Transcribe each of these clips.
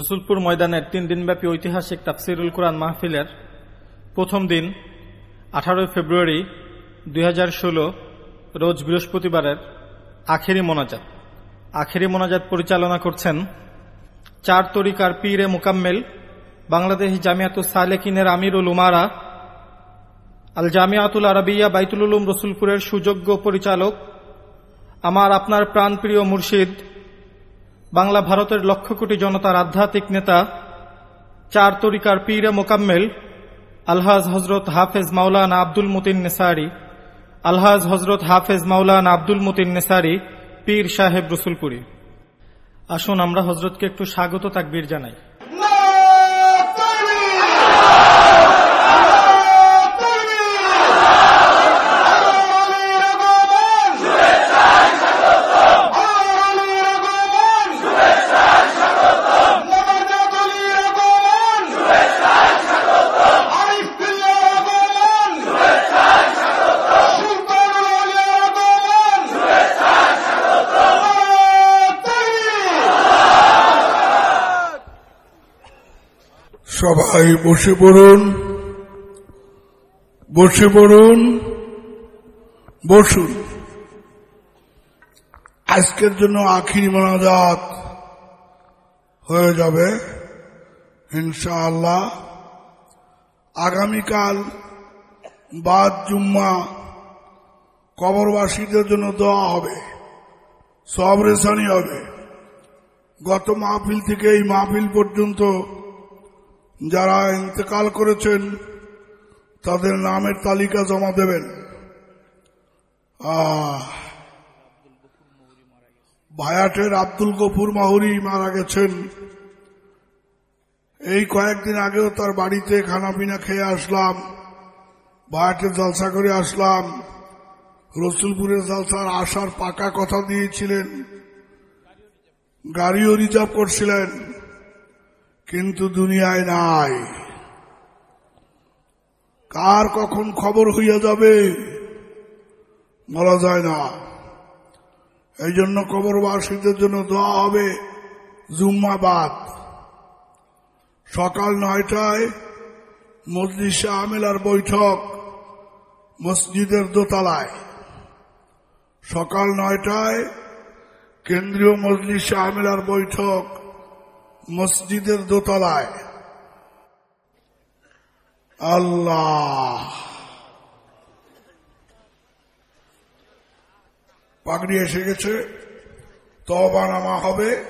রসুলপুর ময়দানের তিন দিনব্যাপী ঐতিহাসিক তাফসিরুল কোরআন মাহফিলের প্রথম দিন, আঠারোই ফেব্রুয়ারি দুই হাজার ষোলো, রোজ বৃহস্পতিবারের আখেরি মোনাজাত। আখেরি মোনাজাত পরিচালনা করছেন চার তরিকার পীরে মোকাম্মেল, বাংলাদেশ জামিয়াত সালেকিনের আমিরুল উমারা, আল জামিয়াতুল আরবিয়া বাইতুল উলুম রসুলপুরের সুযোগ্য পরিচালক, আমার আপনার প্রাণপ্রিয় মুর্শিদ বাংলা ভারতের লক্ষ কোটি জনতার আধ্যাত্মিক নেতা, চার তরিকার পীরে মোকাম্মেল, আলহাজ হজরত হাফেজ মাওলানা আব্দুল মতিন নেসারি, আলহাজ হজরত হাফেজ মাওলানা আব্দুল মতিন নেসারি, পীর সাহেব রসুলপুরি। আসুন আমরা হজরতকে একটু স্বাগত তাকবির জানাই। সবাই বসে পড়ুন। বসে পড়ুন। বসুন। আজকের জন্য আখির মোনাজাত হয়ে যাবে, ইনশাআল্লাহ। আগামীকাল বাদ জুম্মা কবরবাসীদের জন্য দেওয়া হবে, সব রেশানি হবে। গত মাহফিল থেকে এই মাহফিল পর্যন্ত যারা ইন্তেকাল করেছেন, তাদের নামের তালিকা জমা দেবেন। ভায়াটের আব্দুল গফুর মাহুরি মারা গেছেন। এই কয়েকদিন আগেও তার বাড়িতে খানা পিনা খেয়ে আসলাম ভায়াটের জলসা করে আসলাম, রসুলপুরের জলসার আসার পাকা কথা দিয়েছিলেন, গাড়িও রিজার্ভ করছিলেন। কিন্তু দুনিয়ায় নাই। কার কখন খবর হইয়া যাবে, বলা যায় না। এই জন্য কবরবাসীদের জন্য দেওয়া হবে জুম্মাবাদ। সকাল নয়টায় মজলিসা আমেলার বৈঠক মসজিদের দোতলায়। সকাল নয়টায় কেন্দ্রীয় মজলিসা আমেলার বৈঠক মসজিদের দোতলায়। আল্লাহ। পাগড়ি এসে গেছে। তবা নামা হবে।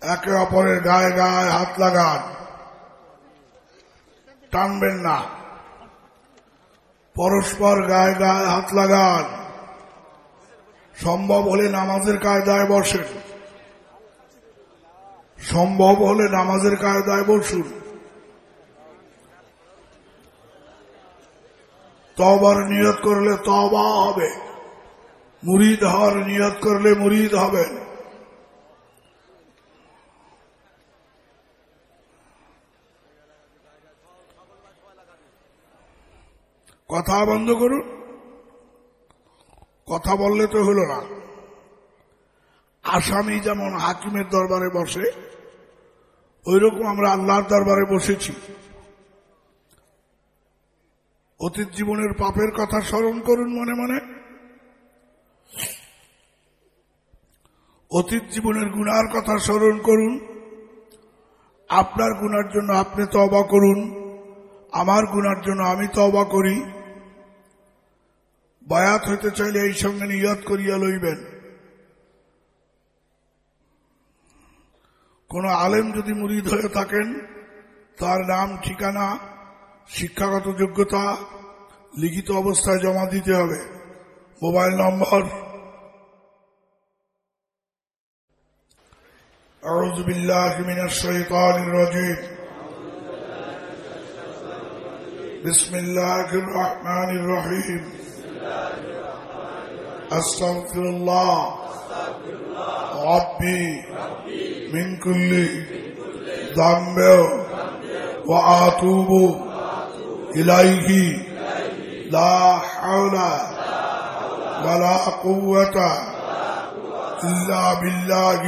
একে অপরের গায়ে গায়ে হাত লাগান। টানবেন না। পরস্পর গায়ে গায়ে হাত লাগান। সম্ভব হলে নামাজের কায়দায় বসেন। সম্ভব হলে নামাজের কায়দায় বসুন। তবার নিয়ত করলে তবা হবে। মুরিদ হওয়ার নিয়ত করলে মুরিদ হবে। কথা বন্ধ করুন। কথা বললে তো হলো না। আসামি যেমন হাকিমের দরবারে বসে ওই রকম আমরা আল্লাহর দরবারে বসেছি। অতীত জীবনের পাপের কথা স্মরণ করুন মনে মনে। অতীত জীবনের গুনার কথা স্মরণ করুন। আপনার গুনার জন্য আপনি তবা করুন। আমার গুনার জন্য আমি তবা করি। বয়াত হইতে চাইলে এই সঙ্গে নিয়ত করিয়া লইবেন। কোন আলেম যদি মুরিদ হয়ে থাকেন তার নাম ঠিকানা শিক্ষাগত যোগ্যতা লিখিত অবস্থায় জমা দিতে হবে মোবাইল নম্বর أعوذ بالله من الشيطان الرجيم بسم الله الرحمن الرحيم أستغفر الله ربي من كل ذنب وأتوب إليه لا حول ولا قوة إلا بالله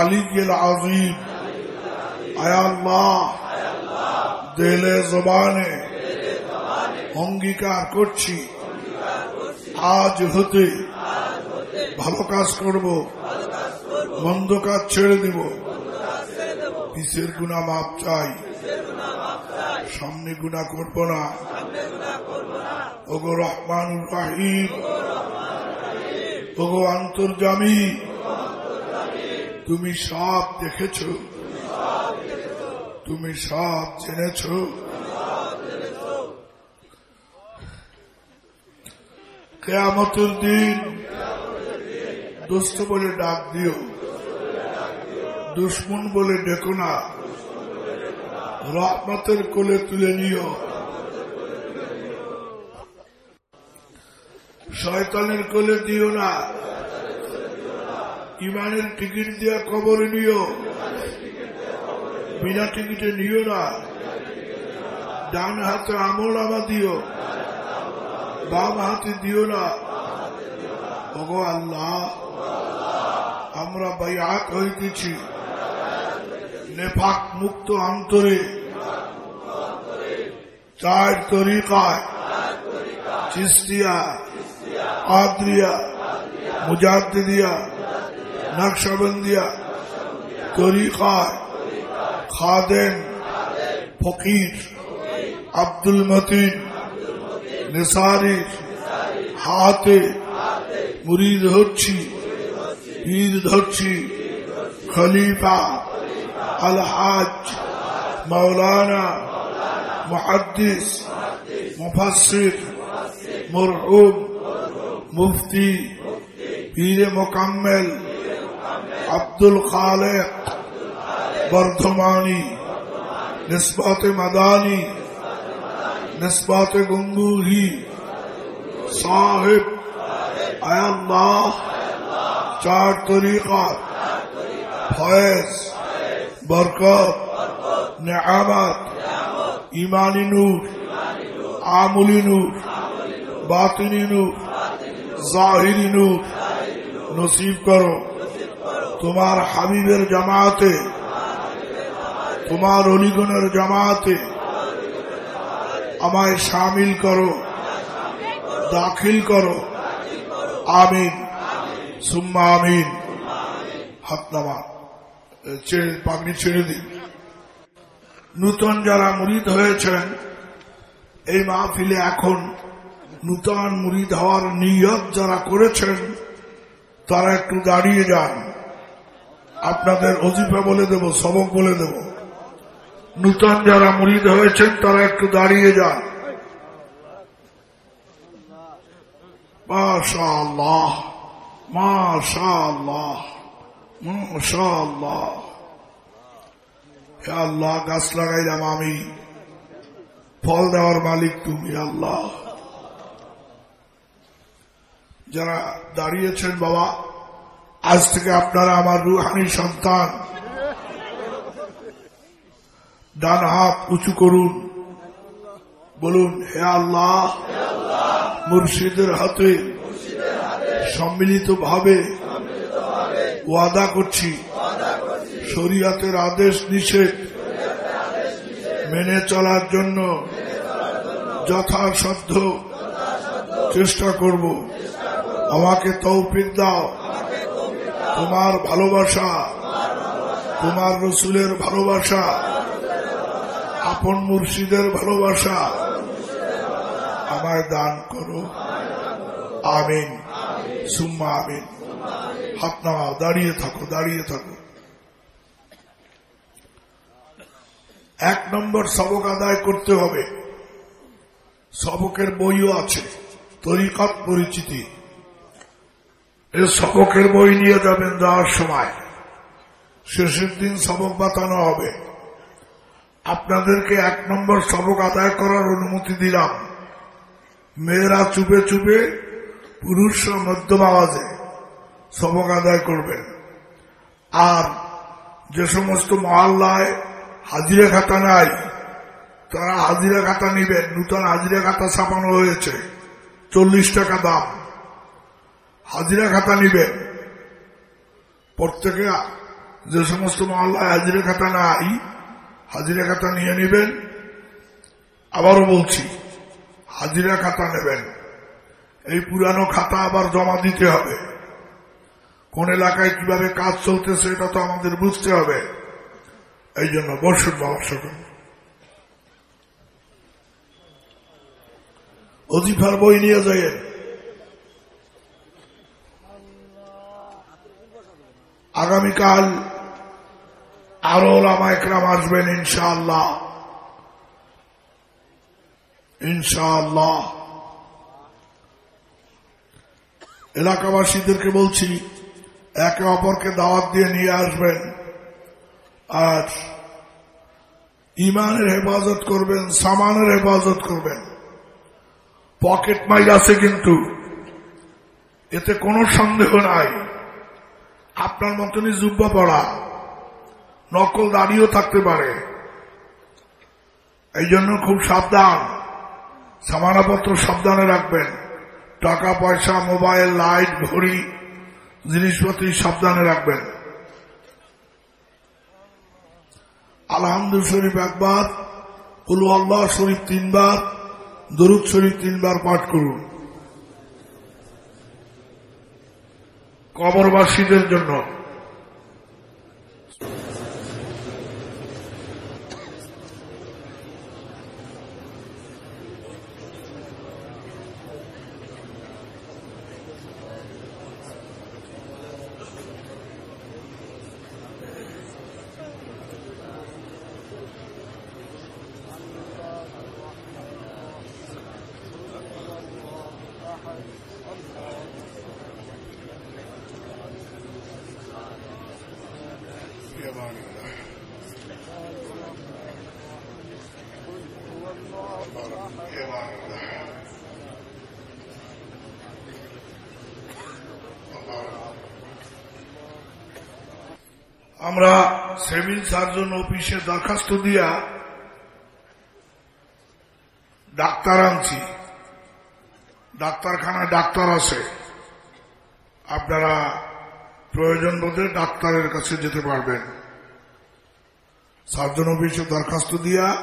আলিগিল আজিম আয়াল্লাহ দেলে জবানে অঙ্গীকার করছি আজ হতে ভালো কাজ করব মন্দ কাজ ছেড়ে দিব। পিসের গুণা মাপ চাই। সামনে গুণা করব না। ওগো রহমানুর রাহিম। ওগো আন্তর্জামী। তুমি সব দেখেছ। তুমি সব জেনেছ। কেয়ামতের দিন দোস্ত বলে ডাক দিও। দুশ্মন বলে ডেকো না। রহমতের কোলে তুলে নিও। শয়তানের কোলে দিও না। ইমানের টিকিট দিয়া কবরে নিও। বিনা টিকিটে নিও না। ডান হাতে আমল আমা দিও। বাম হাতে দিও না। ওগো আল্লাহ, আমরা বাইয়াত হইতেছি। নেফাক মুক্ত অন্তরে। চার তরিকায়। চিস্তিয়া, আদ্রিয়া, মুজাদ্দিদিয়া, নকশবন্দিয়া। তরিকায় খাদেম, ফকির, আব্দুল মতিন নিসারির হাতে, মুরিদ হচ্ছি ঈদ ধরছি, খলিফা। الحاج، مولانا محدث، مفسر، مرحوم، مفتی، پیر مکمل عبد الخالق بردھمانی نسبات مدانی نسبات گنگوہی، صاحب، اے اللہ، چار طریقہ فیض বরকত, নেয়ামত, ইমানি নূর, আমলি নূর, বাতিনি নূর, জাহিরি নূর নসিব করো। তোমার হাবিবের জামাতে, তোমার অলিগণের জামাতে আমায় সামিল করো, দাখিল করো। আমিন। সুম্মা আমিন। হাত নামা পাগড়ি ছেড়ে দিন। নূতন যারা মুরিদ হয়েছেন, এই মাহফিলে এখন নূতন মুরিদ হওয়ার নিয়ত যারা করেছেন, তারা একটু দাঁড়িয়ে যান। আপনাদের অজিফা বলে দেব, সবক বলে দেব। নূতন যারা মুরিদ হয়েছেন, তারা একটু দাঁড়িয়ে যান। মাশাআল্লাহ। আল্লাহ, গাছ লাগাইলাম আমি। ফল দেওয়ার মালিক তুমি আল্লাহ। যারা দাঁড়িয়েছেন, বাবা, আজ থেকে আপনারা আমার রুহানি সন্তান। ডান হাত উঁচু করুন। বলুন, হে আল্লাহ, মুর্শিদের হাতে সম্মিলিত ভাবে ওয়াদা করছি। শরিয়াতের আদেশ নিষেধ। মেনে চলার জন্য যথাসাধ্য চেষ্টা করব। আমাকে তৌফিক দাও। তোমার ভালোবাসা, তোমার রসুলের ভালোবাসা, আপন মুর্শিদের ভালোবাসা আমায় দান করো। আমিন। সুম্মা আমিন। হাত দাঁড়িয়ে থাকো দাঁড়িয়ে থাকো এক নম্বর সবক আদায় করতে হবে সবকের বইও আছে তরিকত পরিচিতি এর সবকের বই নিয়ে যাবেন যাওয়ার সময় শেষের দিন সবক বাতানো হবে আপনাদেরকে এক নম্বর সবক আদায় করার অনুমতি দিলাম মেয়েরা চুপে চুপে পুরুষরা মধ্যম আওয়াজে সবক আদায় করবেন আর যে সমস্ত মহল্লায় হাজিরা খাতা নাই, তারা হাজিরা খাতা নিবেন নূতন হাজিরা খাতা ছাপানো হয়েছে। চল্লিশ টাকা দাম। হাজিরা খাতা নিবেন প্রত্যেকে যে সমস্ত মহল্লায় হাজিরা খাতা নাই, হাজিরা খাতা নিয়ে নেবেন। আবারও বলছি, হাজিরা খাতা নেবেন। এই পুরানো খাতা আবার জমা দিতে হবে। কোন এলাকায় কীভাবে কাজ চলতেছে, এটা তো আমাদের বুঝতে হবে। এই জন্য বর্ষণ বাবার সকল অজিফার বই নিয়ে যাইয়েন। আগামীকাল আরও ওলামা একরাম আসবেন ইনশাআল্লাহ। ইনশাআল্লাহ। এলাকাবাসীদেরকে বলছি একে অপরকে দাওয়াত দিয়ে নিয়ে আসবেন। আর ইমানের হেফাজত করবেন, সামানের হেফাজত করবেন। পকেট মাইল আছে কিন্তু। এতে কোনো সন্দেহ নাই। আপনার মতনই জুব্বা পড়া, নকল দাঁড়িয়েও থাকতে পারে। এই জন্য খুব সাবধান। সামানাপত্র সাবধানে রাখবেন। টাকা, পয়সা, মোবাইল, লাইট, ঘড়ি জিনিসপত্র সাবধানে রাখবেন। আলহামদুল শরীফ একবার, কুলু আল্লাহ শরীফ তিনবার, দরুদ শরীফ তিনবার পাঠ করুন। কবরবাসীদের জন্য। আমরা সিভিল সার্জন অফিসে দরখাস্ত দিয়া ডাক্তার আনছি। ডাক্তারখানায় ডাক্তার আছে। আপনারা প্রয়োজন বোধে ডাক্তারের কাছে যেতে পারবেন। সার্জন অফিসে দরখাস্ত দিয়া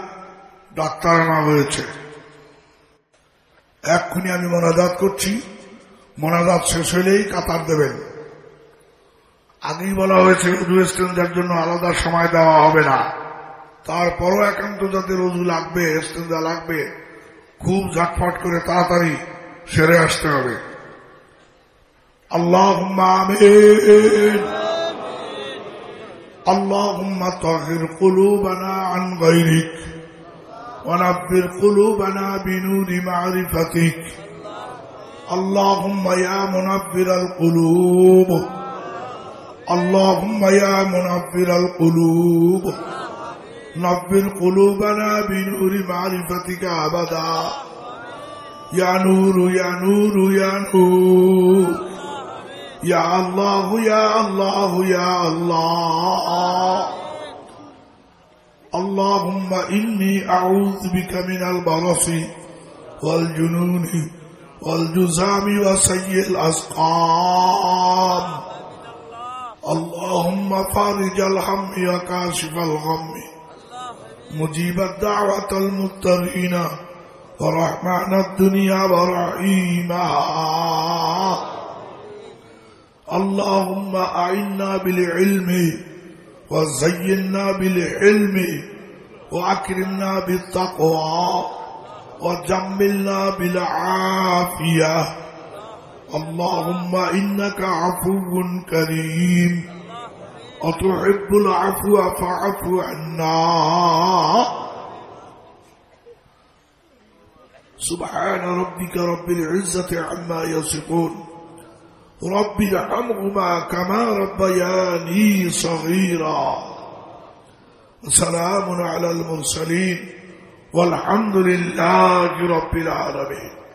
ডাক্তার আনা হয়েছে। এক্ষুনি আমি মোনাজাত করছি। মোনাজাত শেষ হলেই কাতার দেবেন। আগেই বলা হয়েছে, উজু স্টেঞ্জার জন্য আলাদা সময় দেওয়া হবে না। তারপরও একান্ত যাদের উজু লাগবে স্টেঞ্জা লাগবে। খুব ঝটফট করে তাড়াতাড়ি সেরে আসতে হবে আল্লাহ আমিন اللهم طهر قلوبنا عن غيرك ونبر قلوبنا بنور معرفتك اللهم يا منبر القلوب اللهم يا منبر القلوب نبر قلوبنا بنور معرفتك أبدا يا نور يا نور يا نور يا الله يا الله يا الله اللهم إني أعوذ بك من البرص والجنون والجزام وسيء الأسقام اللهم فارج الهم وكاشف الغم مجيب الدعوة المضطرين ورحمن الدنيا ورحيمها اللهم أعنا بالعلم وزينا بالحلم وأكرمنا بالتقوى وجملنا بالعافية. اللهم إنك عفو كريم. وتحب العفو فاعف عنا. سبحان ربك رب العزة عما يصفون. رب ارحمهما كما ربياني صغيرا. سلام على المرسلين. والحمد لله رب العالمين.